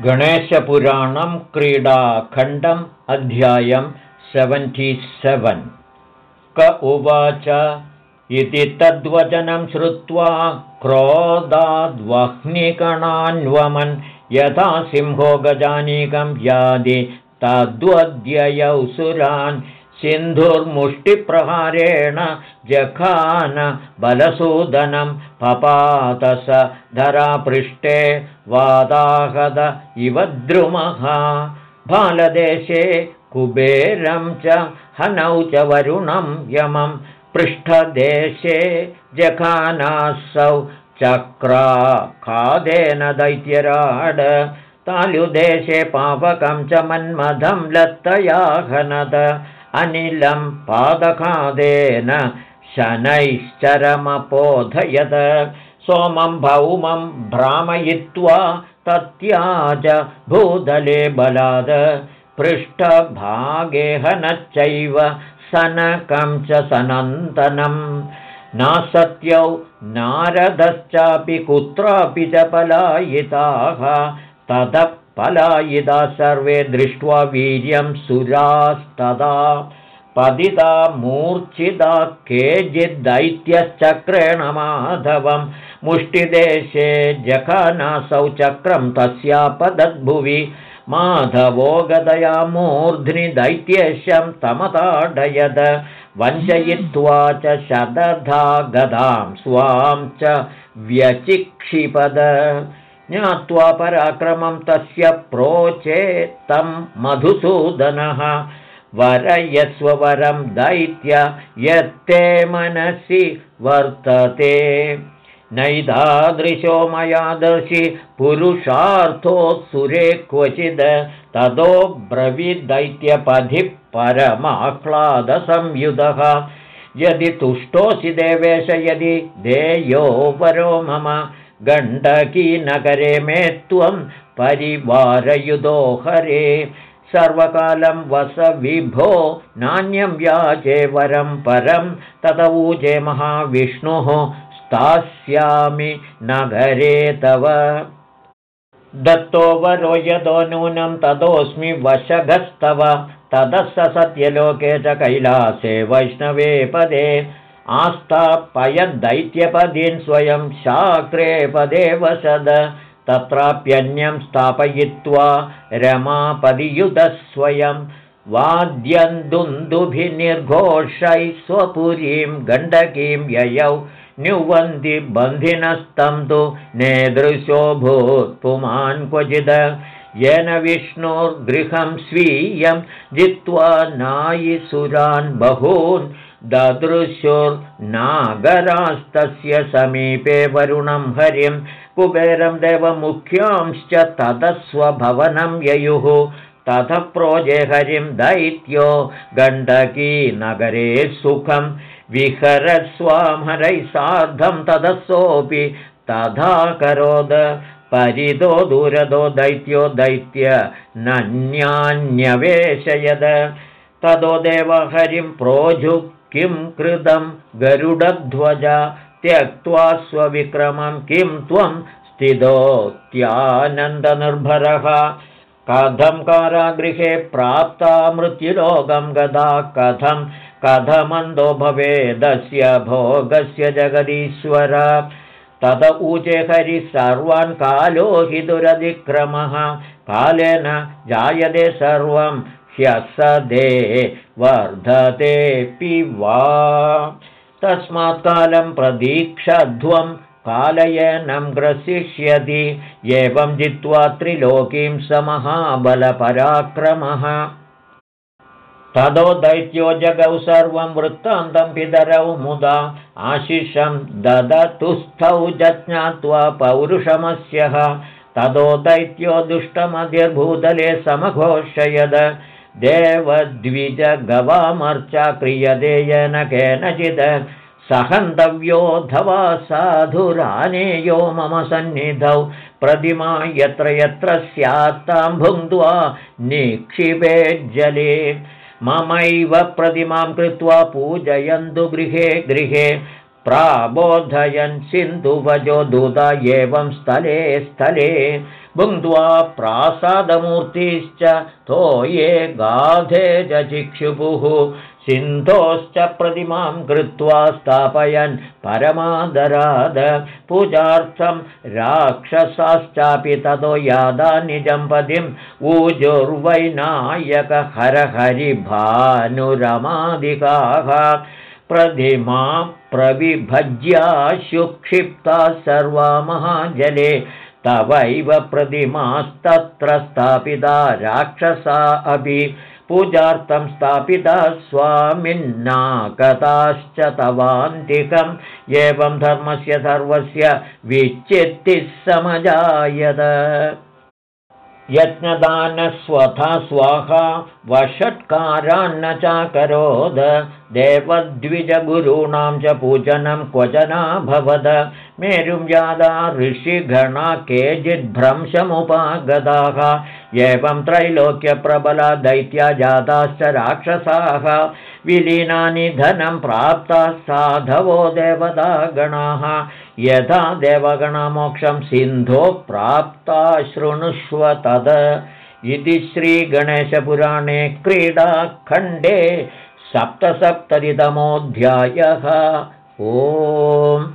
गणेशपुराणं क्रीडाखण्डम् अध्यायं सेवेन्। क उवाच इति तद्वचनं श्रुत्वा क्रोधाद्वह्निकणान्वमन् यथा सिंहो गजानीकं यादि तद्वद्ययौ सुरान् सिन्धुर्मुष्टिप्रहारेण जखान बलसूदनं पपातस धरापृष्ठे वादाहद इव द्रुमः। बालदेशे कुबेरं च हनौ च वरुणं यमं पृष्ठदेशे जखानासौ चक्रा खादेन दैत्यराड। तालुदेशे पावकं च मन्मथं लत्तयाहनद अनिलं पादखादेन शनैश्चरमपोधयत्। सोमं भौमं भ्रामयित्वा तत्याज भूदले बलाद। पृष्ठभागेहनश्चैव सनकं च सनन्तनं। नासत्यौ नारदश्चापि कुत्रापि च पलायिताः। ततः पलायिता सर्वे दृष्ट्वा वीर्यं सुरास्तदा पतिता मूर्च्छिता केचिद्दैत्यश्चक्रेण माधवं मुष्टिदेशे जखानासौ चक्रं तस्यापदद्भुवि। माधवो गदया मूर्ध्नि दैत्येशं तमताडयद वञ्चयित्वा च शतधा गदां स्वां च व्यचिक्षिपद ज्ञात्वा पराक्रमं तस्य प्रोचे तं मधुसूदनः वरयस्ववरं दैत्य यत्ते मनसि वर्तते। नैदादृशो मया दर्शि पुरुषार्थोऽसुरे क्वचिद् ततो ब्रविदैत्यपथि परमाह्लादसंयुधः। यदि तुष्टोऽसि देवेश यदि देयो वरो मम गण्डकीनगरे मे त्वं परिवारयुधो हरे सर्वकालं वस विभो नान्यं व्याजे वरं परं तदवूजे महाविष्णुः स्थास्यामि नगरे तव। दत्तो वरो यदो नूनं तदोऽस्मि वशगस्तव। ततः स सत्यलोके च कैलासे वैष्णवे पदे आस्तापयद्दैत्यपदीन् स्वयं शाक्रे पदे वसद तत्राप्यन्यं स्थापयित्वा रमापदियुधः स्वयं वाद्यन्दुन्दुभिनिर्घोषैः स्वपुरीं गण्डकीं ययौ न्युवन्ति बन्धिनस्तं तु नेदृशोऽभूत् पुमान् क्वचिद। येन विष्णोर्गृहं स्वीयं जित्वा नायिसुरान् बहून् ददृशुर्नागरास्तस्य समीपे वरुणं हरिं कुबेरं देवमुख्यांश्च ततः स्वभवनं ययुः। ततः प्रोजे हरिं दैत्यो गण्डकीनगरे सुखं विहरस्वां हरैः सार्धं तदसोऽपि तथा करोद परितो दूरदो दैत्यो दैत्य नन्यान्यवेशयद। ततो देवहरिं प्रोजु किं कृतं गरुडध्वज? त्यक्त्वा स्वविक्रमं किं त्वं स्थितोत्यानन्दनिर्भरः कथं कारागृहे प्राप्ता मृत्युलोकं गदा? कथं कथमन्दो भवेदस्य भोगस्य जगदीश्वर? तद ऊचे हरि सर्वान् कालो हि दुरधिक्रमः कालेन जायते सर्वं ह्यसदे वर्धतेऽपि वा। तस्मात् कालं प्रदीक्षध्वं कालयनं ग्रसिष्यति एवं जित्वा त्रिलोकीं स महाबलपराक्रमः। तदो दैत्यो जगौ सर्वं वृत्तान्तं पितरौ मुदा आशिषं ददतुस्थौ जज्ञात्वा पौरुषमस्यः। तदो दैत्यो दुष्टमधिर्भूतले समघोषयद देवद्विजगवामर्चा क्रियते येन केनचित् सहन्तव्योऽथवा साधुरानेयो मम सन्निधौ प्रतिमा यत्र यत्र स्यात्तां भुङ्क्त्वा निक्षिपेज्जले ममैव प्रतिमां कृत्वा पूजयन्तु गृहे गृहे प्राबोधयन् सिन्धुभजो दूत एवं स्थले स्थले। भुङ्क्त्वा प्रासादमूर्तिश्च तोये गाधे च चिक्षुपुः सिन्धोश्च प्रतिमां कृत्वा स्थापयन् परमादराद। पूजार्थं राक्षसाश्चापि ततो यादा निजं पदिम् ऊजुर्वैनायकहरहरिभानुरमादिकाः प्रतिमा प्रविभज्या सुक्षिप्ता सर्वा महाजले तवैव प्रतिमास्तत्र स्थापिता राक्षसा अपि। पूजार्थं स्थापिता स्वामिन्नाकताश्च तवान्तिकम्। एवं धर्मस्य सर्वस्य विच्चित्तिः समजायत। यज्ञदानस्वथा स्वाहा वषट्कारान्न चाकरोद देवद्विजगुरूणां च पूजनं क्वचनाभवद मेरुं यादा ऋषिगणा केचिद्भ्रंशमुपागताः एवं त्रैलोक्यप्रबला दैत्या जाताश्च राक्षसाः। विलीनानि धनं प्राप्ताः साधवो देवतागणाः। यथा देवगणमोक्षं सिन्धो प्राप्ता शृणुष्व तद इति श्रीगणेशपुराणे क्रीडाखण्डे सप्तसप्ततितमोऽध्यायः। ओम्